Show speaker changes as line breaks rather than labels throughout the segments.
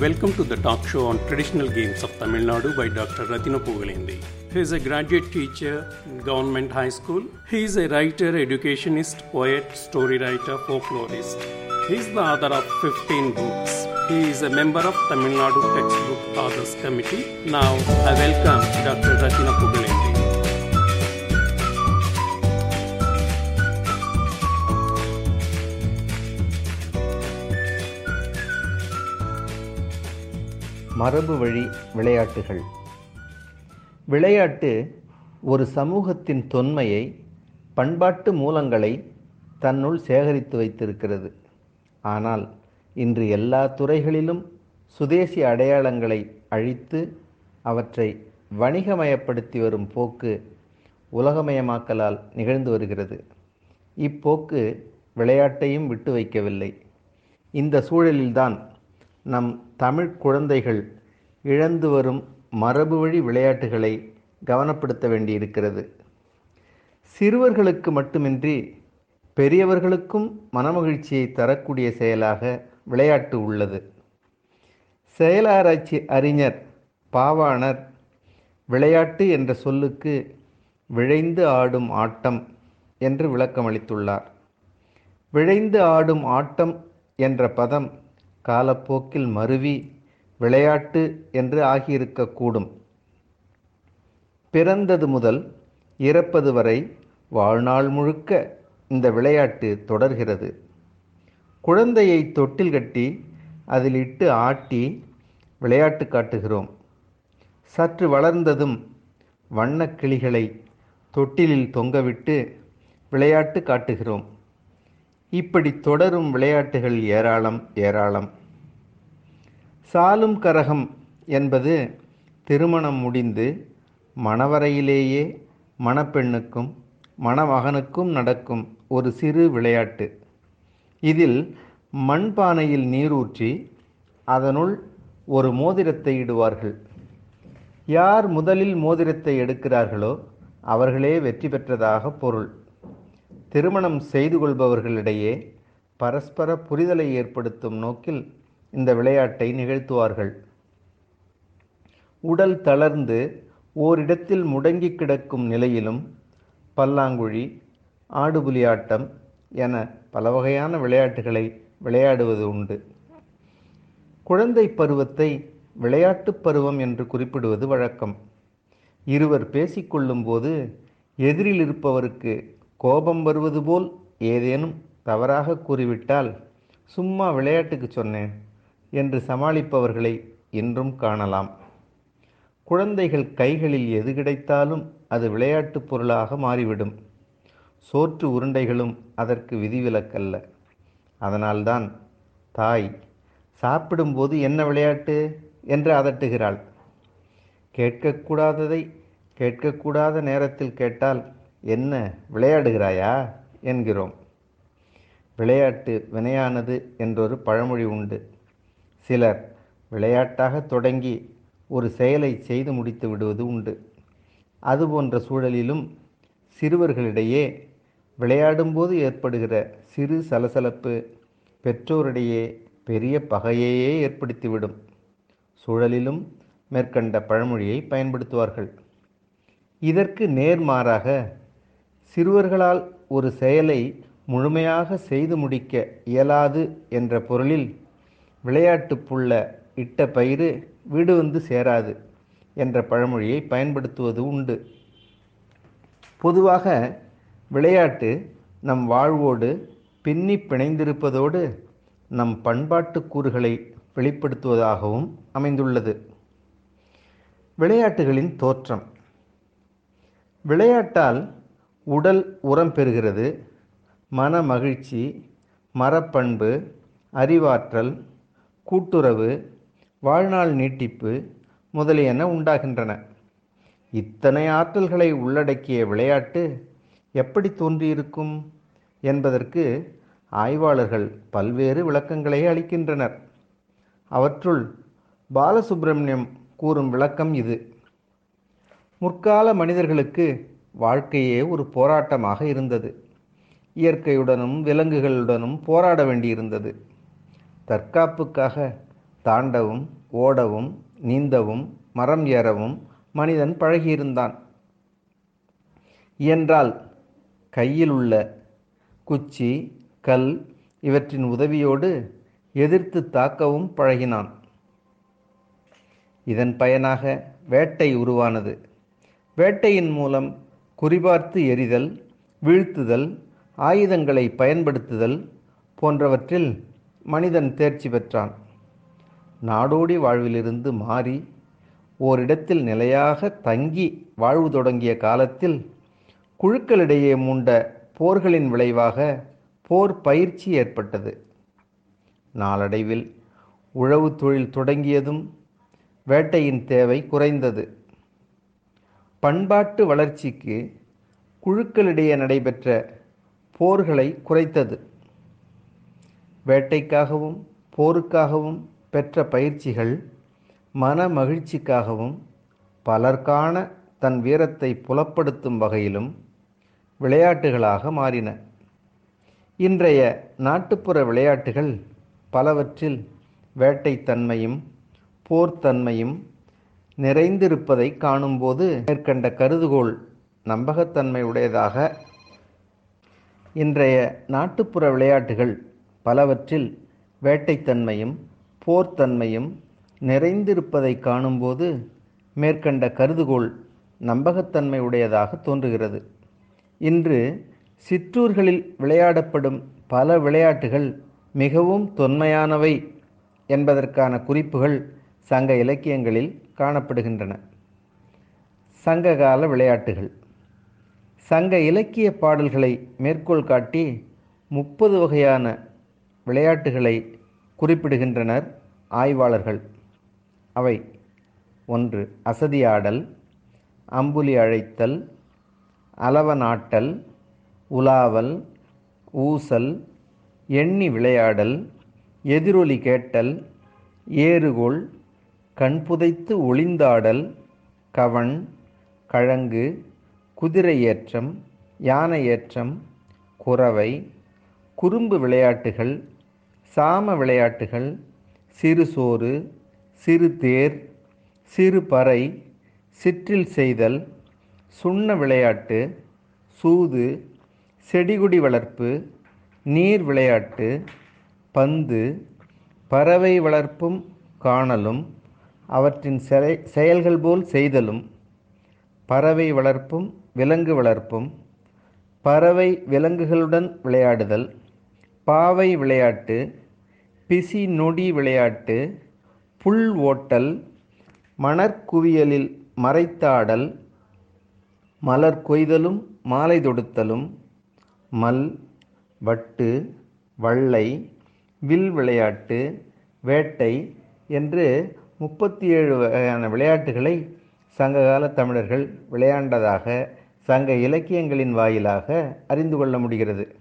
Welcome to the talk show on traditional games of Tamil Nadu by Dr. Ratina Pugalindi. He is a graduate teacher in Government High School. He is a writer, educationist, poet, story writer, folklorist. He is the author of 15 books. He is a member of Tamil Nadu Textbook Authors Committee. Now, I welcome Dr. Ratina Pugalindi.
மரபு வழி விளையாட்டுகள். விளையாட்டு ஒரு சமூகத்தின் தொன்மையை பண்பாட்டு மூலங்களை தன்னுள் சேகரித்து வைத்திருக்கிறது. ஆனால் இன்று எல்லா துறைகளிலும் சுதேசி அடையாளங்களை அழித்து அவற்றை வணிகமயப்படுத்தி வரும் போக்கு உலகமயமாக்கலால் நிகழ்ந்து வருகிறது. இப்போக்கு விளையாட்டையும் விட்டு வைக்கவில்லை. இந்த சூழலில்தான் நம் தமிழ் குழந்தைகள் இழந்து வரும் மரபு வழி விளையாட்டுகளை கவனப்படுத்த வேண்டியிருக்கிறது. சிறுவர்களுக்கு மட்டுமின்றி பெரியவர்களுக்கும் மனமகிழ்ச்சியை தரக்கூடிய செயலாக விளையாட்டு உள்ளது. செயலாராய்ச்சி அறிஞர் பாவாணர் விளையாட்டு என்ற சொல்லுக்கு விழைந்து ஆடும் ஆட்டம் என்று விளக்கமளித்துள்ளார். விழைந்து ஆடும் ஆட்டம் என்ற பதம் காலப்போக்கில் மருவி விளையாட்டு என்று ஆகியிருக்கக்கூடும். பிறந்தது முதல் இறப்பது வரை வாழ்நாள் முழுக்க இந்த விளையாட்டு தொடர்கிறது. குழந்தையை தொட்டில் கட்டி அதில் இட்டு ஆட்டி விளையாட்டு காட்டுகிறோம். சற்று வளர்ந்ததும் வண்ணக் கிளிகளை தொட்டிலில் தொங்கவிட்டு விளையாட்டு காட்டுகிறோம். இப்படி தொடரும் விளையாட்டுகள் ஏராளம் ஏராளம். சாலும் கரகம் என்பது திருமணம் முடிந்து மணவரையிலேயே மணப்பெண்ணுக்கும் மணமகனுக்கும் நடக்கும் ஒரு சிறு விளையாட்டு. இதில் மண்பானையில் நீரூற்றி அதனுள் ஒரு மோதிரத்தை இடுவார்கள். யார் முதலில் மோதிரத்தை எடுக்கிறார்களோ அவர்களே வெற்றி பெற்றதாக பொருள். திருமணம் செய்து கொள்பவர்களிடையே பரஸ்பர புரிதலை ஏற்படுத்தும் நோக்கில் இந்த விளையாட்டை நிகழ்த்துவார்கள். உடல் தளர்ந்து ஓரிடத்தில் முடங்கி கிடக்கும் நிலையிலும் பல்லாங்குழி ஆடுபுலி ஆட்டம் என பல வகையான விளையாட்டுகளை விளையாடுவது உண்டு. குழந்தை பருவத்தை விளையாட்டுப் பருவம் என்று குறிப்பிடுவது வழக்கம். இருவர் பேசிக்கொள்ளும்போது எதிரில் இருப்பவருக்கு கோபம் வருவது போல் ஏதேனும் தவறாக கூறிவிட்டால் சும்மா விளையாட்டுக்கு சொன்னேன் என்று சமாளிப்பவர்களை இன்றும் காணலாம். குழந்தைகள் கைகளில் எது கிடைத்தாலும் அது விளையாட்டுப் பொருளாக மாறிவிடும். சோற்று உருண்டைகளும் அதற்கு விதிவிலக்கல்ல. அதனால்தான் தாய் சாப்பிடும்போது என்ன விளையாட்டு? என்று அதட்டுகிறாள். கேட்கக்கூடாததை கேட்கக்கூடாத நேரத்தில் கேட்டால் என்ன விளையாடுகிறாயா? என்கிறோம். விளையாட்டு வினையானது என்றொரு பழமொழி உண்டு. சிலர் விளையாட்டாக தொடங்கி ஒரு செயலை செய்து முடித்து விடுவது உண்டு. அதுபோன்ற சூழலிலும் சிறுவர்களிடையே விளையாடும்போது ஏற்படுகிற சிறு சலசலப்பு பெற்றோரிடையே பெரிய பகையையே ஏற்படுத்திவிடும். சூழலிலும் மேற்கண்ட பழமொழியை பயன்படுத்துவார்கள். இதற்கு நேர்மாறாக சிறுவர்களால் ஒரு செயலை முழுமையாக செய்து முடிக்க இயலாது என்ற பொருளில் விளையாட்டு புள்ள இட்ட பயிறு வீடு வந்து சேராது என்ற பழமொழியை பயன்படுத்துவது உண்டு. பொதுவாக விளையாட்டு நம் வாழ்வோடு பின்னி பிணைந்திருப்பதோடு நம் பண்பாட்டு கூறுகளை வெளிப்படுத்துவதாகவும் அமைந்துள்ளது. விளையாட்டுகளின் தோற்றம். விளையாட்டால் உடல் உரம் பெறுகிறது. மன மகிழ்ச்சி மரப்பண்பு அறிவாற்றல் கூட்டுறவு வாழ்நாள் நீட்டிப்பு முதலியன உண்டாகின்றன. இத்தனை ஆற்றல்களை உள்ளடக்கிய விளையாட்டு எப்படி தோன்றியிருக்கும் என்பதற்கு ஆய்வாளர்கள் பல்வேறு விளக்கங்களை அளிக்கின்றனர். அவற்றுள் பாலசுப்பிரமணியம் கூறும் விளக்கம் இது. முற்கால மனிதர்களுக்கு வாழ்க்கையே ஒரு போராட்டமாக இருந்தது. இயற்கையுடனும் விலங்குகளுடனும் போராட வேண்டியிருந்தது. தற்காப்புக்காக தாண்டவும் ஓடவும் நீந்தவும் மரம் ஏறவும் மனிதன் பழகியிருந்தான். என்றால் கையில் உள்ள குச்சி கல் இவற்றின் உதவியோடு எதிர்த்து தாக்கவும் பழகினான். இதன் பயனாக வேட்டை உருவானது. வேட்டையின் மூலம் குறிபார்த்து எறிதல் வீழ்த்துதல் ஆயுதங்களை பயன்படுத்துதல் போன்றவற்றில் மனிதன் தேர்ச்சி பெற்றான். நாடோடி வாழ்விலிருந்து மாறி ஓரிடத்தில் நிலையாக தங்கி வாழ்வு தொடங்கிய காலத்தில் குழுக்களிடையே மூண்ட போர்களின் விளைவாக போர் பயிற்சி ஏற்பட்டது. நாளடைவில் உழவு தொழில் தொடங்கியதும் வேட்டையின் தேவை குறைந்தது. பண்பாட்டு வளர்ச்சிக்கு குழுக்களிடையே நடைபெற்ற போர்களை குறைத்தது. வேட்டைக்காகவும் போருக்காகவும் பெற்ற பயிற்சிகள் மன மகிழ்ச்சிக்காகவும் பலர்கான தன் வீரத்தை புலப்படுத்தும் வகையிலும் விளையாட்டுகளாக மாறின. இன்றைய நாட்டுப்புற விளையாட்டுகள் பலவற்றில் வேட்டைத்தன்மையும் போர்த்தன்மையும் நிறைந்திருப்பதை காணும்போது மேற்கண்ட கருதுகோள் நம்பகத்தன்மை உடையதாக. இன்றைய நாட்டுப்புற விளையாட்டுகள் பலவற்றில் வேட்டைத்தன்மையும் போர்த்தன்மையும் நிறைந்திருப்பதை காணும்போது மேற்கண்ட கருதுகோள் நம்பகத்தன்மை உடையதாக தோன்றுகிறது. இன்று சிற்றூர்களில் விளையாடப்படும் பல விளையாட்டுகள் மிகவும் தொன்மையானவை என்பதற்கான குறிப்புகள் சங்க இலக்கியங்களில் காணப்படுகின்றன. சங்ககால விளையாட்டுகள். சங்க இலக்கிய பாடல்களை மேற்கோள் காட்டி முப்பது வகையான விளையாட்டுகளை குறிப்பிடுகின்றனர் ஆய்வாளர்கள். அவை ஒன்று அசதியாடல் அம்புலி அழைத்தல் அளவனாட்டல் உலாவல் ஊசல் எண்ணி விளையாடல் எதிரொலி கேட்டல் ஏறுகோள் கண்புதைத்து ஒளிந்தாடல் கவண் கழங்கு குதிரை ஏற்றம் யானை ஏற்றம் குறவை குறும்பு விளையாட்டுகள் சாம விளையாட்டுகள் சிறு சோறு சிறு தேர் சிறு பறை சிற்றில் செய்தல் சுண்ண விளையாட்டு சூது செடிகுடி வளர்ப்பு நீர் விளையாட்டு பந்து பறவை வளர்ப்பும் காணலும் அவற்றின் செயல்கள் போல் செய்தலும் பறவை வளர்ப்பும் விலங்கு வளர்ப்பும் பறவை விலங்குகளுடன் விளையாடுதல் பாவை விளையாட்டு பிசி நொடி விளையாட்டு புல் ஓட்டல் மணற்குவியலில் மறைத்தாடல் மலர் கொய்தலும் மாலை தொடுத்தலும் மல் வட்டு வள்ளை வில் விளையாட்டு வேட்டை என்று முப்பத்தி ஏழு வகையான விளையாட்டுகளை சங்ககால தமிழர்கள் விளையாண்டதாக சங்க இலக்கியங்களின் வாயிலாக அறிந்து கொள்ள முடிகிறது.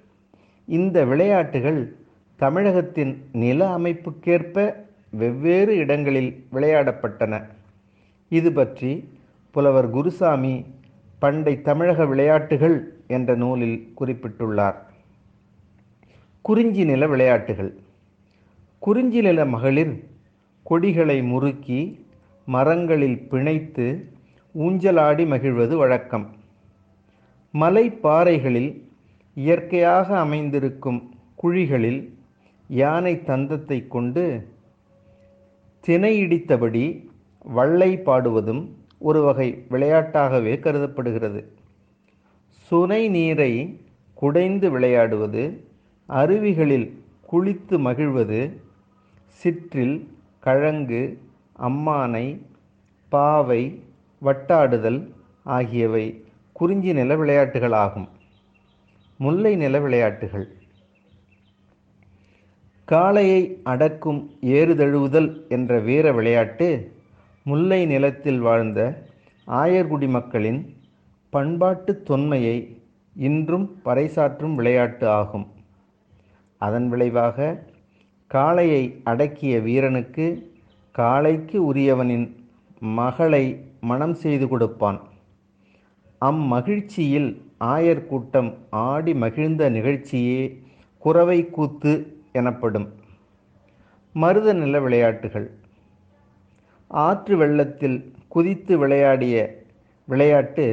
இந்த விளையாட்டுகள் தமிழகத்தின் நில அமைப்புக்கேற்ப வெவ்வேறு இடங்களில் விளையாடப்பட்டன. இது பற்றி புலவர் குருசாமி பண்டை தமிழக விளையாட்டுகள் என்ற நூலில் குறிப்பிட்டுள்ளார். குறிஞ்சி நில விளையாட்டுகள். குறிஞ்சி நில மகளிர் கொடிகளை முறுக்கி மரங்களில் பிணைத்து ஊஞ்சலாடி மகிழ்வது வழக்கம். மலை பாறைகளில் இயற்கையாக அமைந்திருக்கும் குழிகளில் யானை தந்தத்தை கொண்டு திணையிடித்தபடி வள்ளை பாடுவதும் ஒரு வகை விளையாட்டாகவே கருதப்படுகிறது. சுனை நீரை குடைந்து விளையாடுவது அருவிகளில் குளித்து மகிழ்வது சிற்றில் கழங்கு அம்மானை பாவை வட்டாடுதல் ஆகியவை குறிஞ்சி நில விளையாட்டுகளாகும் முல்லை நில விளையாட்டுகள். காளையை அடக்கும் ஏறுதழுவுதல் என்ற வீர விளையாட்டு முல்லை நிலத்தில் வாழ்ந்த ஆயர்குடி மக்களின் பண்பாட்டு தொன்மையை இன்றும் பறைசாற்றும் விளையாட்டு ஆகும். அதன் விளைவாக காளையை அடக்கிய வீரனுக்கு காளைக்கு உரியவனின் மகளை மணம் செய்து கொடுப்பான். அம்மகிழ்ச்சியில் ஆயர் கூட்டம் ஆடி மகிழ்ந்த நிகழ்ச்சியே குறவை கூத்து எனப்படும். மருத நில விளையாட்டுகள். ஆற்று வெள்ளத்தில் குதித்து விளையாடிய விளையாட்டு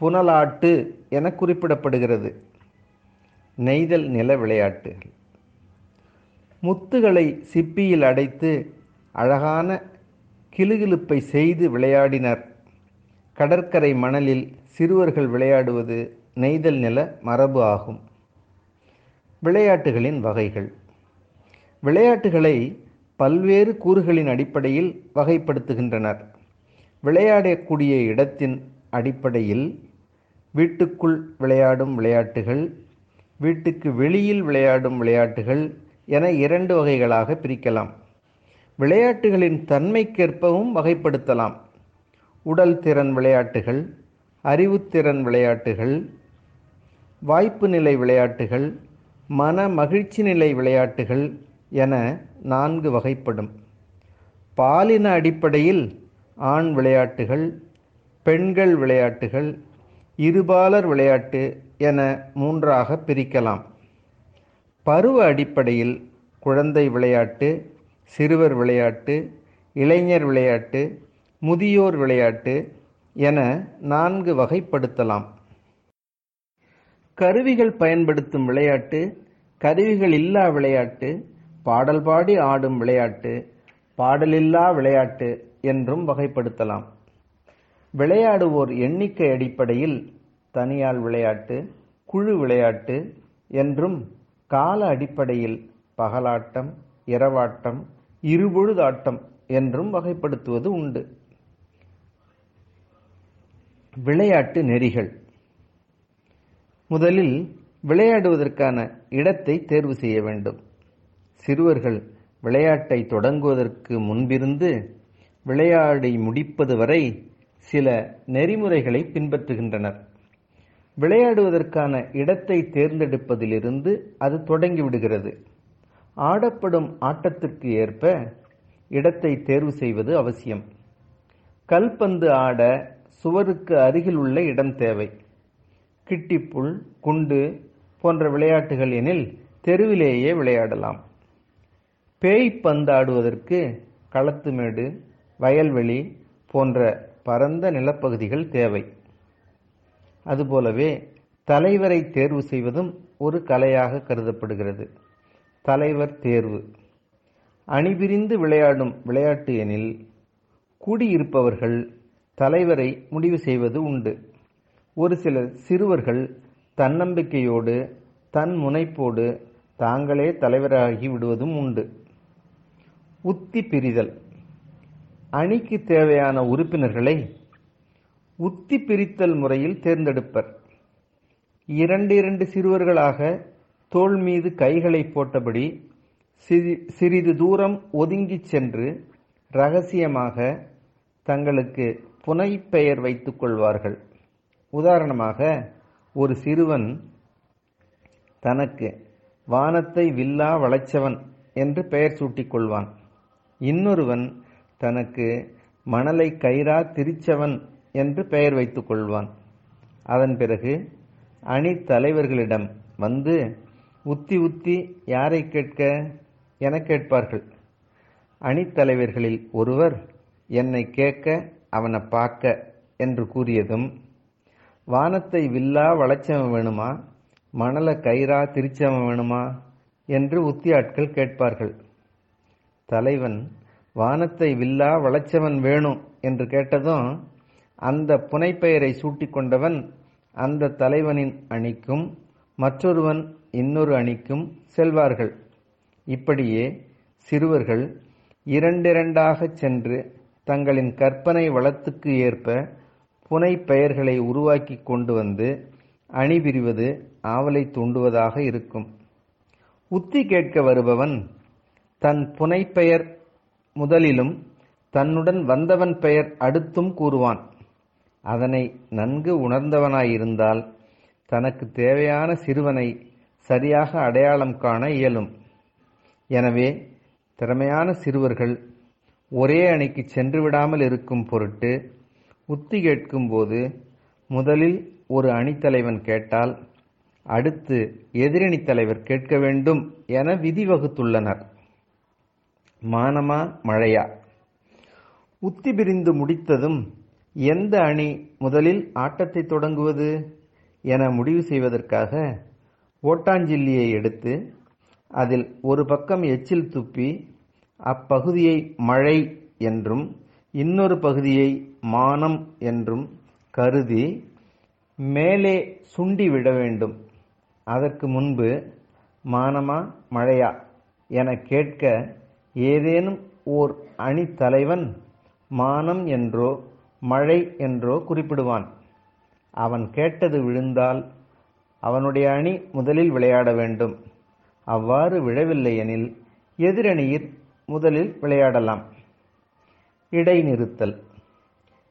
புனலாட்டு என குறிப்பிடப்படுகிறது. நெய்தல் நில விளையாட்டுகள் முத்துகளை சிப்பியில் அடைத்து அழகான கிலுகிலுப்பை செய்து விளையாடினர். கடற்கரை மணலில் சிறுவர்கள் விளையாடுவது நெய்தல் நில மரபு ஆகும். விளையாட்டுகளின் வகைகள். விளையாட்டுகளை பல்வேறு கூறுகளின் அடிப்படையில் வகைப்படுத்துகின்றனர். விளையாடக்கூடிய இடத்தின் அடிப்படையில் வீட்டுக்குள் விளையாடும் விளையாட்டுகள் வீட்டுக்கு வெளியில் விளையாடும் விளையாட்டுகள் என இரண்டு வகைகளாக பிரிக்கலாம். விளையாட்டுகளின் தன்மைக்கேற்பவும் வகைப்படுத்தலாம். உடல் திறன் விளையாட்டுகள் அறிவுத்திறன் விளையாட்டுகள் வாய்ப்பு நிலை விளையாட்டுகள் மன மகிழ்ச்சி நிலை விளையாட்டுகள் என நான்கு வகைப்படும். பாலின அடிப்படையில் ஆண் விளையாட்டுகள் பெண்கள் விளையாட்டுகள் இருபாலர் விளையாட்டு என மூன்றாக பிரிக்கலாம். பருவ அடிப்படையில் குழந்தை விளையாட்டு சிறுவர் விளையாட்டு இளைஞர் விளையாட்டு முதியோர் விளையாட்டு என நான்கு வகைப்படுத்தலாம். கருவிகள் பயன்படுத்தும் விளையாட்டு கருவிகள் இல்லா விளையாட்டு பாடல் பாடி ஆடும் விளையாட்டு பாடலில்லா விளையாட்டு என்றும் வகைப்படுத்தலாம். விளையாடுவோர் எண்ணிக்கை அடிப்படையில் தனியால் விளையாட்டு குழு விளையாட்டு என்றும் கால அடிப்படையில் பகலாட்டம் இரவாட்டம் இருபொழுதாட்டம் என்றும் வகைப்படுத்துவது உண்டு. விளையாட்டு நெறிகள். முதலில் விளையாடுவதற்கான இடத்தை தேர்வு செய்ய வேண்டும். சிறுவர்கள் விளையாட்டை தொடங்குவதற்கு முன்பிருந்து விளையாடி முடிப்பது வரை சில நெறிமுறைகளை பின்பற்றுகின்றனர். விளையாடுவதற்கான இடத்தை தேர்ந்தெடுப்பதிலிருந்து அது தொடங்கிவிடுகிறது. ஆடப்படும் ஆட்டத்திற்கு ஏற்ப இடத்தை தேர்வு செய்வது அவசியம். கல்பந்து ஆட சுவருக்கு அருகில் உள்ள இடம் தேவை. கிட்டிப்புள் குண்டு போன்ற விளையாட்டுகள் எனில் தெருவிலேயே விளையாடலாம். பேய் பந்தாடுவதற்கு களத்துமேடு வயல்வெளி போன்ற பரந்த நிலப்பகுதிகள் தேவை. அதுபோலவே தலைவரை தேர்வு செய்வதும் ஒரு கலையாக கருதப்படுகிறது. தலைவர் தேர்வு. அணிபிரிந்து விளையாடும் விளையாட்டு எனில் கூடியிருப்பவர்கள் தலைவரை முடிவு செய்வது உண்டு. ஒரு சில சிறுவர்கள் தன்னம்பிக்கையோடு தன் முனைப்போடு தாங்களே தலைவராகி விடுவதும் உண்டு. உத்தி பிரிதல். அணிக்கு தேவையான உறுப்பினர்களை உத்தி பிரித்தல் முறையில் தேர்ந்தெடுப்பர். இரண்டு இரண்டு சிறுவர்களாக தோள் மீது கைகளை போட்டபடி சிறிது தூரம் ஒதுங்கிச் சென்று ரகசியமாக தங்களுக்கு புனைப்பெயர் வைத்துக் கொள்வார்கள். உதாரணமாக ஒரு சிறுவன் தனக்கு வானத்தை வில்லா வளைச்சவன் என்று பெயர் சூட்டிக் கொள்வான். இன்னொருவன் தனக்கு மணலை கயிறா திரிச்சவன் என்று பெயர் வைத்துக் கொள்வான். அதன் பிறகு அணி தலைவர்களிடம் வந்து உத்தி உத்தி யாரை கேட்க? என கேட்பார்கள். அணித்தலைவர்களில் ஒருவர் என்னை கேட்க அவனை பார்க்க என்று கூறியதும் வானத்தை வில்லா வளைச்சவன் வேணுமா? மணலை கயிறா திரிச்சவன் வேணுமா? என்று உத்தியாட்கள் கேட்பார்கள். தலைவன் வானத்தை வில்லா வளைச்சவன் வேணும் என்று கேட்டதும் அந்த புனைப்பெயரை சூட்டிக்கொண்டவன் அந்த தலைவனின் அணிக்கும் மற்றொருவன் இன்னொரு அணிக்கும் செல்வார்கள். இப்படியே சிறுவர்கள் இரண்டிரண்டாகச் சென்று தங்களின் கற்பனை வளத்துக்கு ஏற்ப புனை பெயர்களை உருவாக்கி கொண்டு வந்து அணி விரிவது ஆவலை தூண்டுவதாக இருக்கும். உத்தி கேட்க வருபவன் தன் புனைப்பெயர் முதலிலும் தன்னுடன் வந்தவன் பெயர் அடுத்தும் கூறுவான். அதனை நன்கு உணர்ந்தவனாயிருந்தால் தனக்கு தேவையான சிறுவனை சரியாக அடையாளம் காண இயலும். எனவே திறமையான சிறுவர்கள் ஒரே அணிக்கு சென்று விடாமல் இருக்கும் பொருட்டு உத்தி கேட்கும்போது முதலில் ஒரு அணித்தலைவன் கேட்டால் அடுத்து எதிரணி தலைவர் கேட்க வேண்டும் என விதி வகுத்துள்ளனர். மானமா மழையா? உத்தி பிரிந்து முடித்ததும் எந்த அணி முதலில் ஆட்டத்தை தொடங்குவது என முடிவு செய்வதற்காக ஓட்டாஞ்சில்லியை எடுத்து அதில் ஒரு பக்கம் எச்சில் துப்பி அப்பகுதியை மழை என்றும் இன்னொரு பகுதியை மானம் என்றும் கருதி மேலே சுண்டி விட வேண்டும். அதற்கு முன்பு மானமா மழையா என கேட்க ஏதேனும் ஓர் அணி தலைவன் மானம் என்றோ மழை என்றோ குறிப்பிடுவான். அவன் கேட்டது விழுந்தால் அவனுடைய அணி முதலில் விளையாட வேண்டும். அவ்வாறு விழவில்லை எனில் எதிரணியில் முதலில் விளையாடலாம். இடைநிறுத்தல்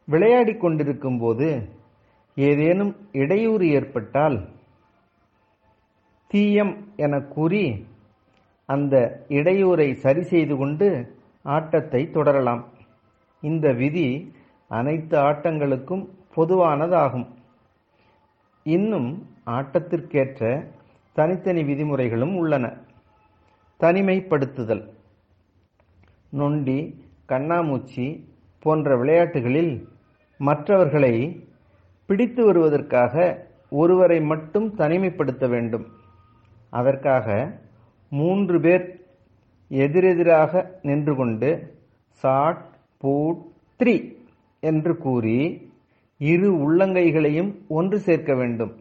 விளையாடி கொண்டிருக்கும் போது ஏதேனும் இடையூறு ஏற்பட்டால் தீயம் என கூறி அந்த இடையூரை சரி செய்து கொண்டு ஆட்டத்தை தொடரலாம். இந்த விதி அனைத்து ஆட்டங்களுக்கும் பொதுவானதாகும். இன்னும் ஆட்டத்திற்கேற்ற தனித்தனி விதிமுறைகளும் உள்ளன. தனிமைப்படுத்துதல். நொண்டி கண்ணாமூச்சி போன்ற விளையாட்டுகளில் மற்றவர்களை பிடித்து வருவதற்காக ஒருவரை மட்டும் தனிமைப்படுத்த வேண்டும். அதற்காக மூன்று பேர் எதிரெதிராக நின்று கொண்டு சாட் பூட் த்ரீ என்று கூறி இரு உள்ளங்கைகளையும் ஒன்று சேர்க்க வேண்டும்.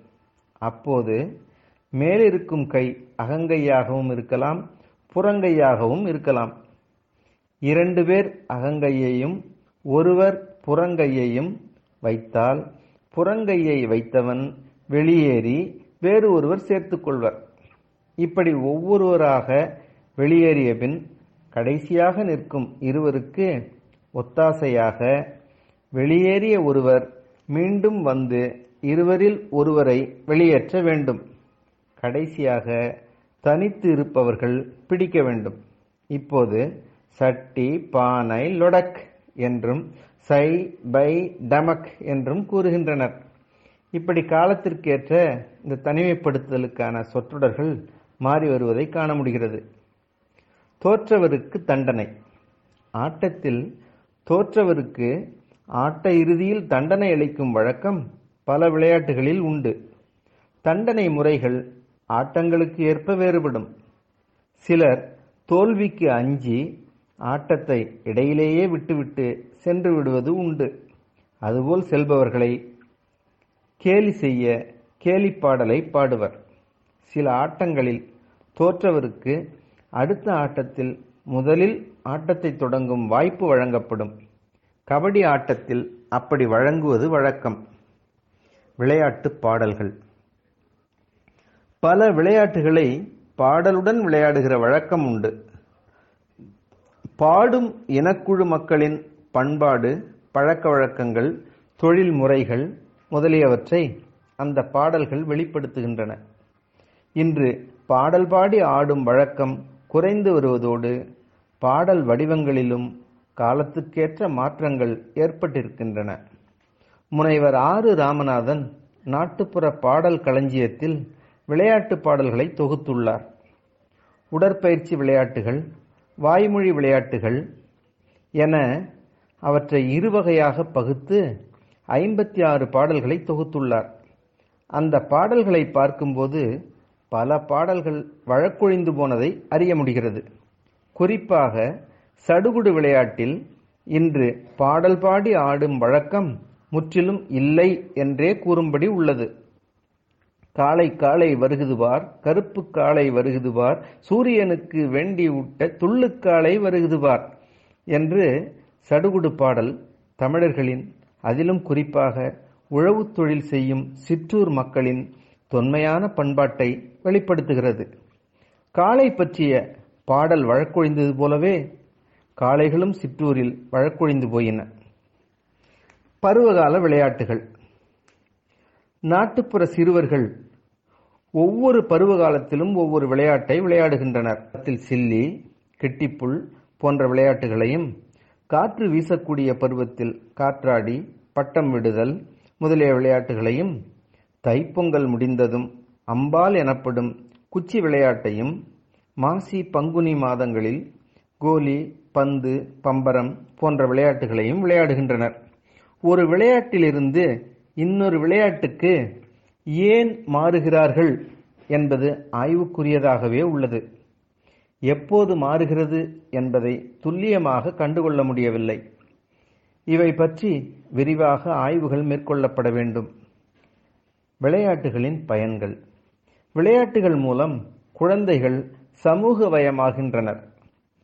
அப்போது மேலிருக்கும் கை அகங்கையாகவும் இருக்கலாம் புறங்கையாகவும் இருக்கலாம். இரண்டு பேர் அகங்கையையும் ஒருவர் புறங்கையையும் வைத்தால் புறங்கையை வைத்தவன் வெளியேறி வேறு ஒருவர் சேர்த்துக்கொள்வர் இப்படி ஒவ்வொருவராக வெளியேறிய பின் கடைசியாக நிற்கும் இருவருக்கு ஒத்தாசையாக வெளியேறிய ஒருவர் மீண்டும் வந்து இருவரில் ஒருவரை வெளியேற்ற வேண்டும். கடைசியாக தனித்து இருப்பவர்கள் பிடிக்க வேண்டும். இப்போது சட்டி பானை லொடக் என்றும் சை பை டமக் என்றும் கூறுகின்றனர். இப்படி காலத்திற்கேற்ற இந்த தனிமைப்படுத்துதலுக்கான சொற்றொடர்கள் மாறி வருவதை காண முடிகிறது. தோற்றவருக்கு தண்டனை. ஆட்டத்தில் தோற்றவருக்கு ஆட்ட இறுதியில் தண்டனை அளிக்கும் வழக்கம் பல விளையாட்டுகளில் உண்டு. தண்டனை முறைகள் ஆட்டங்களுக்கு ஏற்ப வேறுபடும். சிலர் தோல்விக்கு அஞ்சி ஆட்டத்தை இடையிலேயே விட்டுவிட்டு சென்று விடுவது உண்டு. அதுபோல் செல்பவர்களை கேலி செய்ய கேலிப்பாடலை பாடுவர். சில ஆட்டங்களில் தோற்றவருக்கு அடுத்த ஆட்டத்தில் முதலில் ஆட்டத்தை தொடங்கும் வாய்ப்பு வழங்கப்படும். கபடி ஆட்டத்தில் அப்படி வழங்குவது வழக்கம். விளையாட்டு பாடல்கள். பல விளையாட்டுகளை பாடலுடன் விளையாடுகிற வழக்கம் உண்டு. பாடும் இனக்குழு மக்களின் பண்பாடு பழக்க வழக்கங்கள் தொழில் முறைகள் முதலியவற்றை அந்த பாடல்கள் வெளிப்படுத்துகின்றன. இன்று பாடல் பாடி ஆடும் வழக்கம் குறைந்து வருவதோடு பாடல் வடிவங்களிலும் காலத்துக்கேற்ற மாற்றங்கள் ஏற்பட்டிருக்கின்றன. முனைவர் ஆறு ராமநாதன் நாட்டுப்புற பாடல் களஞ்சியத்தில் விளையாட்டு பாடல்களை தொகுத்துள்ளார். உடற்பயிற்சி விளையாட்டுகள் வாய்மொழி விளையாட்டுகள் என அவற்றை இருவகையாக பகுத்து ஐம்பத்தி ஆறு பாடல்களை தொகுத்துள்ளார். அந்த பாடல்களை பார்க்கும்போது பல பாடல்கள் வழக்கொழிந்து போனதை அறிய முடிகிறது. குறிப்பாக சடுகுடு விளையாட்டில் இன்று பாடல் பாடி ஆடும் வழக்கம் முற்றிலும் இல்லை என்றே கூறும்படி உள்ளது. காலை காலை வருகுதுவார் கருப்பு காலை வருகுதுவார் சூரியனுக்கு வேண்டி விட்ட துள்ளுக்காலை வருகுதுவார் என்று சடுகுடு பாடல் தமிழர்களின் அதிலும் குறிப்பாக உழவுத் தொழில் செய்யும் சிற்றூர் மக்களின் தொன்மையான பண்பாட்டை வெளிப்படுத்துகிறது. காலை பற்றிய பாடல் வழக்கொழிந்தது போலவே காளைகளும் சிற்றூரில் வழக்கொழிந்து போயின. பருவகால விளையாட்டுகள். நாட்டுப்புற சிறுவர்கள் ஒவ்வொரு பருவகாலத்திலும் ஒவ்வொரு விளையாட்டை விளையாடுகின்றனர். சில்லி கெட்டிப்புல் போன்ற விளையாட்டுகளையும் காற்று வீசக்கூடிய பருவத்தில் காற்றாடி பட்டம் விடுதல் முதலிய விளையாட்டுகளையும் தைப்பொங்கல் முடிந்ததும் அம்பால் எனப்படும் குச்சி விளையாட்டையும் மாசி பங்குனி மாதங்களில் கோலி பந்து பம்பரம் போன்ற விளையாட்டுகளையும் விளையாடுகின்றனர். ஒரு விளையாட்டிலிருந்து இன்னொரு விளையாட்டுக்கு ஏன் மாறுகிறார்கள் என்பது ஆய்வுக்குரியதாகவே உள்ளது. எப்போது மாறுகிறது என்பதை துல்லியமாக கண்டுகொள்ள முடியவில்லை. இவை பற்றி விரிவாக ஆய்வுகள் மேற்கொள்ளப்பட வேண்டும். விளையாட்டுகளின் பயன்கள். விளையாட்டுகள் மூலம் குழந்தைகள் சமூகவயமாகின்றனர்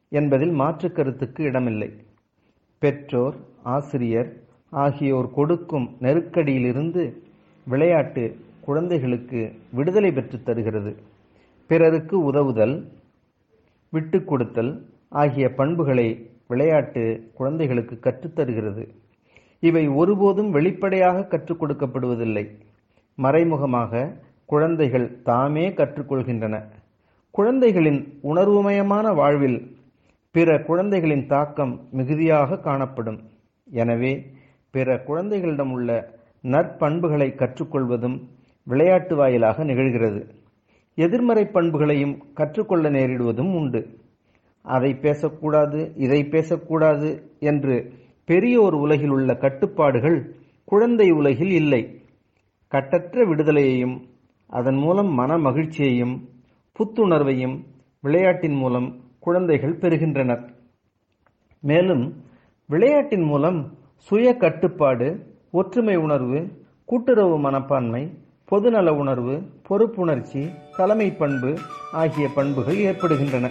என்பதில் மாற்று கருத்துக்கு இடமில்லை. பெற்றோர் ஆசிரியர் ஆகியோர் கொடுக்கும் நெருக்கடியிலிருந்து விளையாட்டு குழந்தைகளுக்கு விடுதலை பெற்றுத் தருகிறது. பிறருக்கு உதவுதல் விட்டு கொடுத்தல் ஆகிய பண்புகளை விளையாட்டு குழந்தைகளுக்கு கற்றுத்தருகிறது இவை ஒருபோதும் வெளிப்படையாக கற்றுக் கொடுக்கப்படுவதில்லை. மறைமுகமாக குழந்தைகள் தாமே கற்றுக்கொள்கின்றன குழந்தைகளின் உணர்வுமயமான வாழ்வில் பிற குழந்தைகளின் தாக்கம் மிகுதியாக காணப்படும். எனவே பிற குழந்தைகளிடம் உள்ள நற்பண்புகளை கற்றுக்கொள்வதும் விளையாட்டு வாயிலாக நிகழ்கிறது. எதிர்மறை பண்புகளையும் கற்றுக்கொள்ள நேரிடுவதும் உண்டு. அதை பேசக்கூடாது இதை பேசக்கூடாது என்று பெரியோர் உலகில் உள்ள கட்டுப்பாடுகள் குழந்தை உலகில் இல்லை. கட்டற்ற விடுதலையையும் அதன் மூலம் மன மகிழ்ச்சியையும் புத்துணர்வையும் விளையாட்டின் மூலம் குழந்தைகள் பெறுகின்றனர். மேலும் விளையாட்டின் மூலம் சுய கட்டுப்பாடு ஒற்றுமை உணர்வு கூட்டுறவு மனப்பான்மை பொதுநல உணர்வு பொறுப்புணர்ச்சி தலைமை பண்பு ஆகிய பண்புகள் ஏற்படுகின்றன.